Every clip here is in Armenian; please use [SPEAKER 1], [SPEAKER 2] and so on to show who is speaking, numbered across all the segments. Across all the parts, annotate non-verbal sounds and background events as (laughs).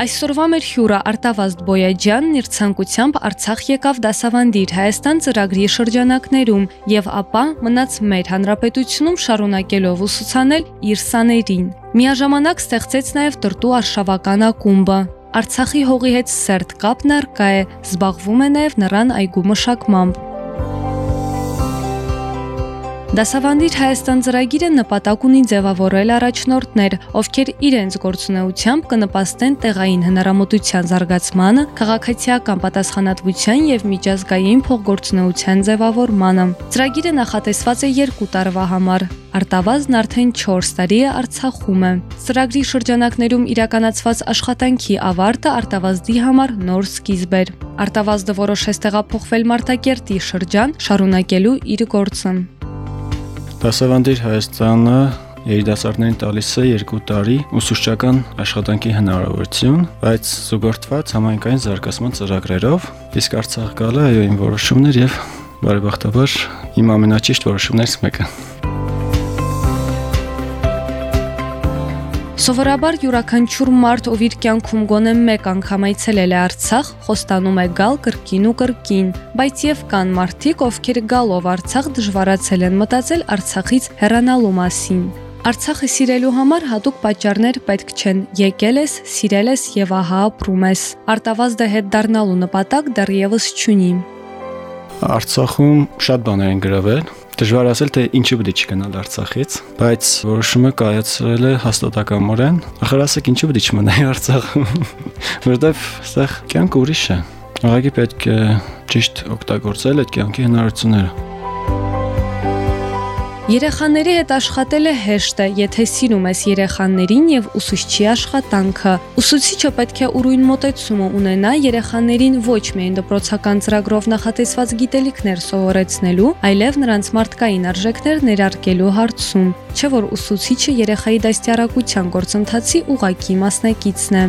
[SPEAKER 1] Այսօրվա մեր հյուրը Արտավազդ Բոյաջյանն իր ցանկությամբ Արցախ եկավ դասավանդիր Հայաստան ծրագրի շրջանակներում եւ ապա մնաց մեր հանրապետությունում շարունակելով ուսուցանել իր սաներին։ Միաժամանակ ստեղծեց նաեւ Տրտու արշավական ակումբը։ Արցախի հողի հետ սերտ կապն արկա է, զբաղվում է նաեւ նրան այգու մշակմամբ։ Դասավանդիր Հայաստան ծրագիրը նպատակ ունի ձևավորել առաջնորդներ, ովքեր իրենց գործունեությամբ կնպաստեն տեղային հնարամտության զարգացմանը, քաղաքացիական պատասխանատվության եւ միջազգային փոխգործունեության ձևավորմանը։ Ծրագիրը նախատեսված է 2 տարվա համար։ Արտավազն արդեն 4 տարի է Արցախում է։ Ծրագրի շրջանակներում իրականացված աշխատանքի ավարտը Արտավազդի համար նոր սկիզբ էր։ Արտավազդը որոշեց տեղափոխվել Մարտակերտի շրջան, շարունակելու իր գործը։
[SPEAKER 2] Դասավանդիր Հայաստանը երիտասարդներին տալիս է 2 տարի ուսուցչական աշխատանքի հնարավորություն, բայց զուգորդված համայնքային զարգացման ծրագրերով, իսկ Արցախ գալը այո իմ որոշումներ եւ բարեբախտաբար իմ ամենաճիշտ որոշումներից մեկը։
[SPEAKER 1] Սովորաբար յուրաքանչյուր մարդ, ով իր կյանքում գոնե մեկ անգամ այցելել է Արցախ, խոստանում է գալ կրկին ու կրկին, բայց եւ կան մարդիկ, ովքեր գալով Արցախ դժվարացել են մտածել Արցախից հեռանալու մասին։ Արցախը սիրելու համար հատուկ պատճառներ պետք չեն։ Եկել ես, սիրել ես եւ ահա ապրում ես։ Արտավազդը հետ դառնալու նպատակ դեռևս չունի։
[SPEAKER 2] Արցախում շատ բաներ են գրավել, Դժվար ասել թե ինչու պետք է չգնալ Արցախից, բայց որոշումը կայացրել է հաստատակամորեն։ Ախր ասեք ինչու պետք է չմնայի Արցախում, (laughs) որովհետև այստեղ կյանքը ուրիշ է։ Աղագի պետք է ճիշտ օգտագործել այդ կյանքի հնարավորությունները։
[SPEAKER 1] Երեխաների հետ աշխատելը հեշտ է, եթե սիրում ես երեխաներին եւ ուսուցչի աշխատանքը։ Ուսուցիչը պետք է ուրույն մոտեցումը ունենա երեխաներին ոչ միայն դպրոցական ծրագրով նախատեսված գիտելիքներ սովորեցնելու, այլև նրանց մարդկային արժեքներ ներարկելու հարցում։ Չէ որ ուսուցիչը երեխայի դաստիարակության գործընթացի ուղակի մասնակիցն է։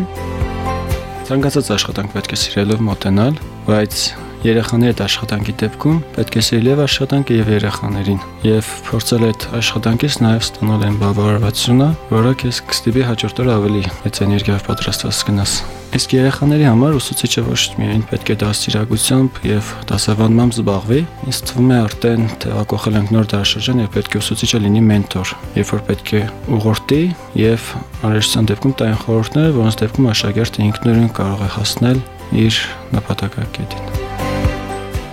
[SPEAKER 2] Ցանկացած աշխատանք պետք է սիրելով մոտենալ, բայց երեխաների հետ աշխատանքի դեպքում պետք է սիրել աշխատանքը եւ երեխաներին եւ փորձել այդ աշխատանքից նաեւ ստանալ այն բավարարվածությունը, որը քեզ կստիպի հաջորդ օր ավելի մեծ էներգիայով պատրաստված գնաս։ Իսկ երեխաների համար ուսուցիչը ոչ միայն պետք է դաստիարակությամբ եւ դասավանդմամբ զբաղվի, ինձ թվում է արդեն տեղակողել ենք նոր դարաշրջան եւ պետք է ուսուցիչը լինի մենտոր, երբ որ պետք է ուղղորդի եւ անհրաժեշտության դեպքում տային խորհուրդները, որոնց դեպքում աշակերտը ինքնուրույն կարող է հասնել իր նպատակակետին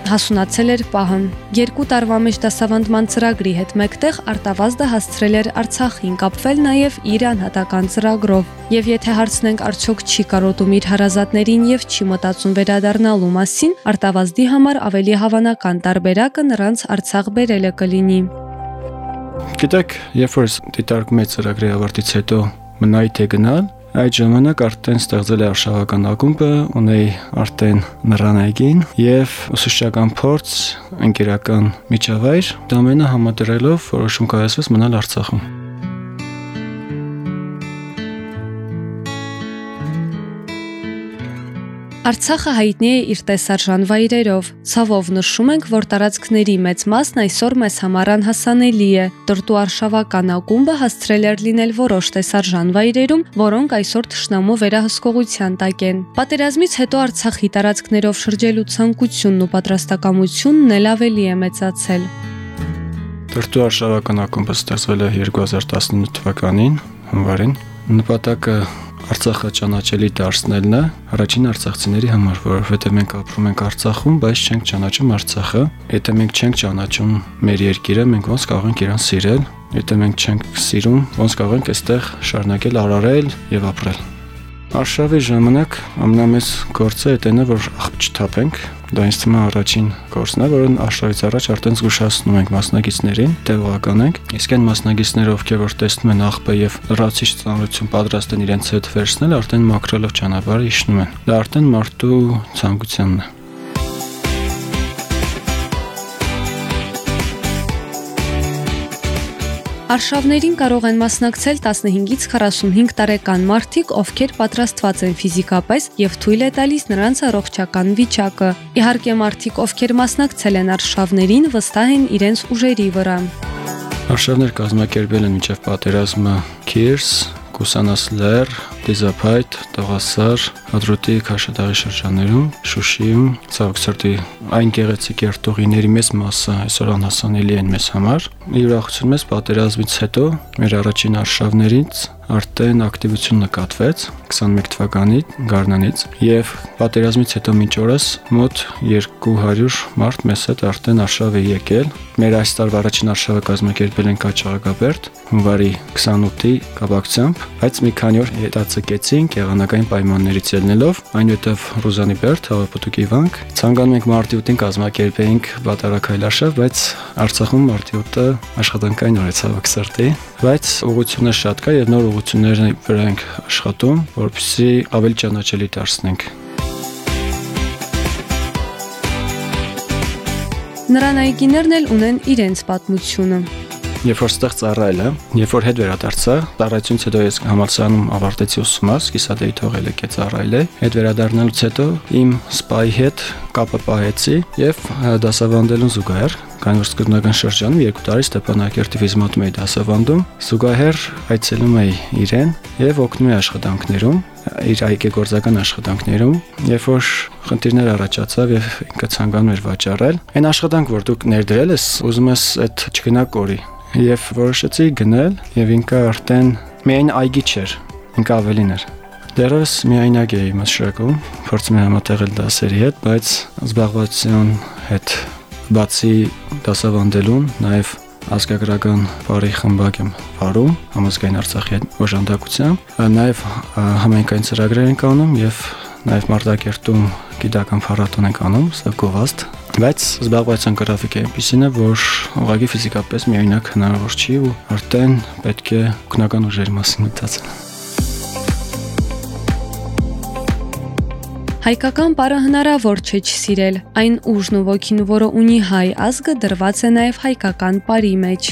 [SPEAKER 1] հասունացել էր պահն։ Երկու տարվա մեջ դասավանդման ծրագրի հետ մեկտեղ Արտավազդը հասցրել էր Արցախին կապվել նաև իր անհատական ծրագրով։ Եվ եթե հարցնենք արդյոք չի կարոտում իր հարազատներին եւ չի մտածում վերադառնալու մասին, Արտավազդի համար ավելի հավանական տարբերակը նրանց Արցախ բերելը կլինի։
[SPEAKER 2] Գիտեք, երբ որ դիտարկում է ծրագրի ավարտից հետո մնայի թե գնալ, Այդ ժամանակ արդեն ստեղծել է արշավական ակումբը, ունեի արդեն նռանայգին եւ ուսուցչական փորձ, ընկերական միջավայր, դա ամենը համադրելով որոշում կայացվեց մնալ Արցախում։
[SPEAKER 1] Արցախը հայտնի է իր տեսարժան վայրերով։ Ցավով նշում ենք, որ տարածքների մեծ մասն այսօր մեզ համար անհասանելի է։ Տրտու արշավական ակումբը հասցրել էր լինել որոշ տեսարժան վայրերում, որոնք այսօր ճշնամու վերահսկողության տակ են։ Պատերազմից հետո Արցախի տարածքներով շրջելու ցանկությունն ու պատրաստակամությունն էլ ավելի է մեծացել։
[SPEAKER 2] Տրտու արշավական ակումբը ստեղծվել է 2019 թվականին հունվարին։ Նպատակը Արցախը ճանաչելի դարձնելն է առաջին արցախցիների համար, որովհետև մենք ապրում ենք Արցախում, բայց չենք ճանաչում Արցախը։ Եթե մենք չենք ճանաչում մեր երկիրը, մենք ոնց կարող ենք իրան սիրել։ Եթե մենք չենք սիրում, ոնց կարող ենք այստեղ շարունակել արարել եւ ապրել։ Արշավի ժամանակ ամենամեծ գործը դա է, որ աղբ չթափենք։ Դա ինձ թվում է առաջին գործն է, որը արշավից առաջ արդեն զգուշացնում ենք մասնագետներին, տեղողականենք։ Իսկ այն մասնագետները, ովքեր որ տեսնում են աղբը եւ լրացիչ ծանրություն պատրաստ են իրենց հետ վերցնել, արդեն մակրելով ճանապարհը իջնում են։ Դա արդեն մարդու ցանկությունն է։
[SPEAKER 1] Արշավներին կարող են մասնակցել 15-ից 45 տարեկան մարդիկ, ովքեր պատրաստված են ֆիզիկապես եւ թույլ է տալիս նրանց առողջական վիճակը։ Իհարկե, մարդիկ, ովքեր մասնակցել են արշավներին, վստահ են իրենց ուժերի վրա։
[SPEAKER 2] Արշավներ կազմակերպել են միջև պատերազմը Քիրս, Կուսանաս լեր, Դիզափայտ, Տողասար, Հադրուտի Քաշադաղի շրջաններում, Շուշիում, Ցավոքսրտի այն գեղեցիկ երթուղիների մեծ մասը այսօր անհասանելի են մեզ համար։ Մի ուրախություն մեզ պատերազմից հետո մեր առաջին արշավներից արդեն ակտիվություն նկատվեց 21 թվականի գարնանից եւ պատերազմից հետո մինչ օրս մոտ 200 մարդ մեզ հետ արդեն արշավ է եկել։ Մեր այս տարվա առաջին արշավը կազմակերպել են Կաչաղակաբերդ հունվարի 28-ի կապակցությամբ, բայց մի քանի օր հետաձգեցինք եղանակային պայմաններից ելնելով, այնուհետև Ռուզանի Բերտ հավապտուկի վանք ցանկանում ենք մարտի 8-ին կազմակերպեինք բատարակայլ արշավ, բայց Արցախում մարտի 8-ը աշխատանքային օր է ցավոք սրտի, բայց ուղղությունը շատ կա եւ նոր ուղղությունների վրա ենք աշխատում, որպեսզի ավելի ճանաչելի դարձնենք
[SPEAKER 1] Նրան այգիներն էլ ունեն իրենց պատմությունը
[SPEAKER 2] երբ որ ստեղ ծառայել եմ, երբ որ հետ վերադարձա, ծառայությունից հետո ես համալսարանում ավարտեցի ուսումնաս, կիսադեի թողել եկե ծառայել Հետ վերադառնալուց հետո իմ սպայի հետ կապը պահեցի եւ դասավանդելուն զուգահեռ որ սկզբնական շրջանում 2 տարի Ստեփանակերտի ֆիզմատում էի դասավանդում, զուգահեռ այցելում էի իրեն եւ օգնում էի աշխատանքներում, իր այգեգործական աշխատանքներում, երբ որ խնդիրներ առաջացավ եւ ինքը ցանկանում էր վաճառել, այն աշխատանք, որ դուք ներդրել ես, ուզում ես այդ չգնա կորի եւ որոշեցի գնել եւ ինքը արդեն միայն այգի չէր, ինքը ավելին էր։ Դեռս միայնակ էի մշակում, փորձում եմ համատեղել դասերի հետ, բայց զբաղվածության հետ բացի դասավանդելուն նաև ազգագրական բարի խմբակ եմ վարում համազգային Արցախի հետ օժանդակությամբ, նաև համայնքային ծրագրեր ենք անում եւ նաև Մարտակերտում գիտական փառատոն ենք անում, սա գովաստ Բայց զբաղվածության գրաֆիկը այնպեսին է, որ ուղղակի ֆիզիկապես միայնակ հնարավոր չի ու արդեն պետք է օգնական ուժերի մասին մտածել։
[SPEAKER 1] Հայկական բառը հնարավոր չէ չսիրել։ Այն ուժն ու ոգին, որը ունի հայ ազգը, դրված է նաև հայկական բարի մեջ։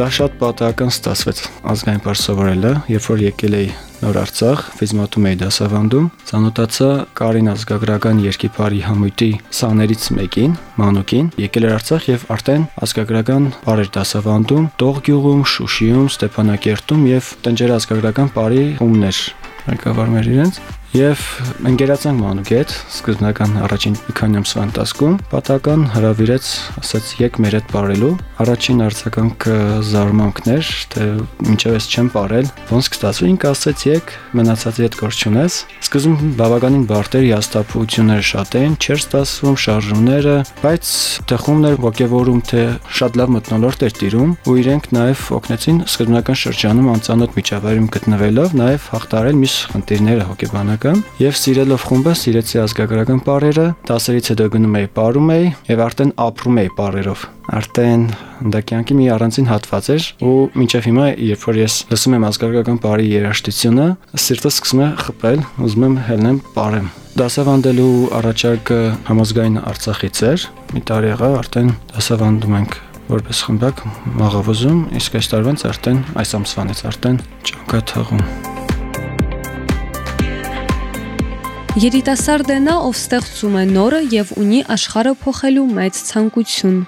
[SPEAKER 2] Դա շատ պատահական ստացվեց ազգային բար սովորելը, երբ որ եկել էի Նոր Արցախ ֆիզմատում էի դասավանդում, ցանոթացա Կարին ազգագրական երկիպարի համույթի սաներից մեկին, Մանուկին, եկել էր Արցախ եւ արդեն ազգագրական բարեր դասավանդում Տող գյուղում, Շուշիում, Ստեփանակերտում եւ Տնջեր ազգագրական բարի խումներ ղեկավարում էր իրենց Եվ ընկերացանք Մանուկ հետ սկզբնական առաջին քանի ամսվա ընթացքում պատական հravirեց, ասաց եկ մեր հետ ապարելու։ Առաջին արձագանքը զարմանքներ, թե ինչև ես չեմ ապարել, ոնց կստացվի, ինքը ասաց եկ մնացածի հետ գործ չունես։ Սկզբում բավականին բարդեր հաստատությունները շատ էին, չէր ստացվում շարժումները, բայց տխումներ ողջևորում թե շատ լավ մտնոլորտ էր տիրում ու իրենք նաև օգնեցին սկզբնական շրջանում անծանոթ միջավայրում գտնվելով նաև հաղթարել միշտ խնդիրները հոգեբանական ազգագրական եւ սիրելով խումբը սիրեցի ազգագրական բարերը, դասերից հետո գնում էի ապարում էի եւ արդեն ապրում էի բարերով։ Արդեն դա կյանքի մի առանցին հատված էր ու մինչև հիմա երբ որ ես լսում եմ ազգագրական բարի երաժշտությունը, սիրտս սկսում է խփել, ուզում եմ հելնեմ բարեմ։ Դասավանդելու առաջարկը համազգային Արցախից էր։ Մի տարի եղա արդեն դասավանդում ենք որպես խմբակ մաղավոզում, իսկ այս տարվանից արդեն այս ամսվանից արդեն ճանկաթաղում։
[SPEAKER 1] Երիտասարդ է նա, ով ստեղծում է նորը եւ ունի աշխարհը փոխելու մեծ ցանկություն։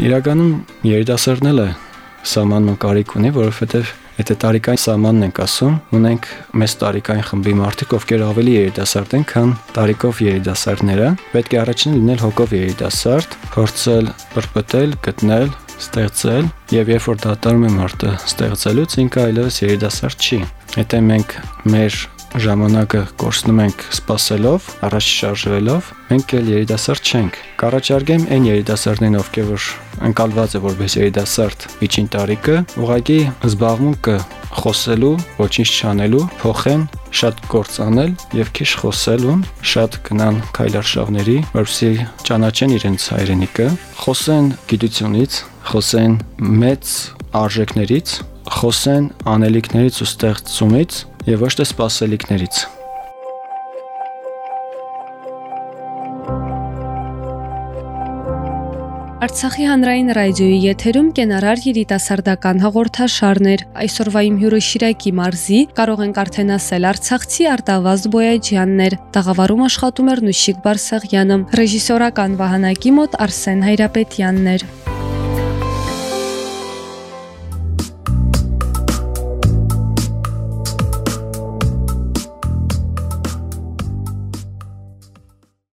[SPEAKER 2] Իրականում երիտասարդն էլ է սահմանման կարիք ունի, որովհետեւ Եթե տարիքային սահմանն ենք ասում, ունենք մեծ տարիքային խմբի մարդիկ, ովքեր ավելի երիտասարդ են, քան տարիքով երիտասարդները, պետք է առաջին լինել հոգով երիտասարդ, փորձել բրբտել, գտնել, ստեղծել, եւ երբ որ դատարում է մարդը ստեղծելուց, ինքը այլևս երիտասարդ չի։ Եթե մենք մեր ժամանակը կորցնում ենք սпасելով, առաջ շարժվելով, մենք էլ երիտասարդ չենք։ Կառաջարկեմ այն երիտասարդներին, ովքեր որ ընկալված է որպես երիտասարդ միջին տարիքը, ուղղակի զբաղմունքը խոսելու, ոչինչ չանելու, փոխեն շատ գործ անել եւ քիչ խոսելուն, շատ գնան քայլարշավների, որովհետեւ ճանաչեն իրենց հայրենիքը, խոսեն գիտությունից, խոսեն մեծ արժեքներից խոսեն անելիքներից ու ստեղծումից եւ ոչ թե սпасելիքներից։
[SPEAKER 1] Արցախի հանրային ռադիոյի եթերում կենարար երիտասարդական հաղորդաշարն էր։ Այսօրվա իմ հյուրը Շիրակի մարզի կարող ենք արդեն ասել Արցախցի Արտավազդ Բոյաջյանն էր։ Տաղավարում աշխատում էր Նուշիկ Բարսեղյանը, ռեժիսորական վահանակի մոտ Արսեն Հայրապետյանն էր։